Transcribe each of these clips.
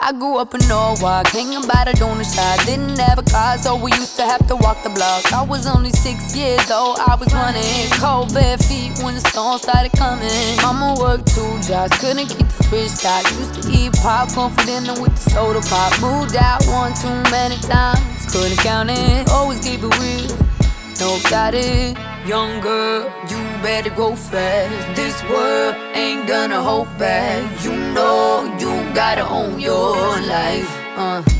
I grew up in Norwalk, hanging by the donor shop. Didn't have a car, so we used to have to walk the block. I was only six years old, I was running. Cold bare feet when the storm started coming. Mama worked two jobs, couldn't keep the fridge stocked. Used to eat popcorn for dinner with the soda pop. Moved out one too many times, couldn't count it. Always keep it real, no got it. Young girl, you better go fast. This world ain't gonna hold back. You know you gotta own your life. Uh.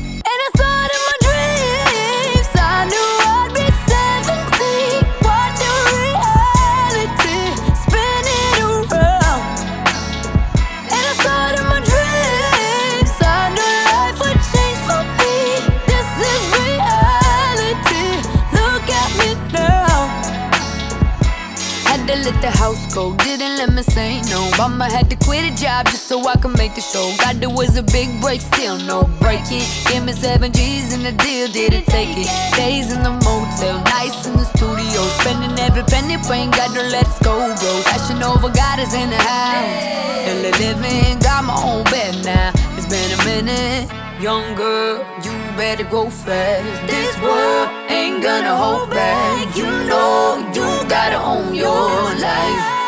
Let the house go, didn't let me say no. Mama had to quit a job just so I could make the show. God, there was a big break, still no breaking. Give me seven G's and the deal didn't take it. Days in the motel, nights in the studio, spending every penny, praying God don't let us go, bro. Fashion over, God is in the house. And living, got my own bed now. It's been a minute. Young girl, you better go fast. This world ain't gonna hold back. You know you gotta own your.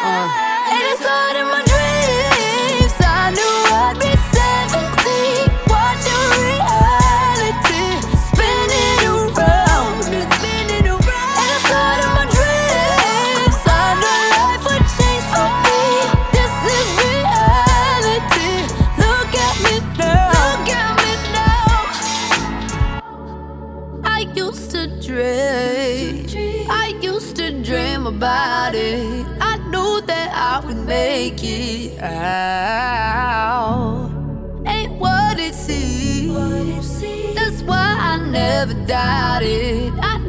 Uh. In my dreams I knew I'd be 17, watching reality spinning around. And in my dreams I knew life would change for me. This is reality. Look at me now. Look at me now. I used to dream. I used to dream about it. I knew that I would make it out. Ain't what it seems. That's why I never doubted. I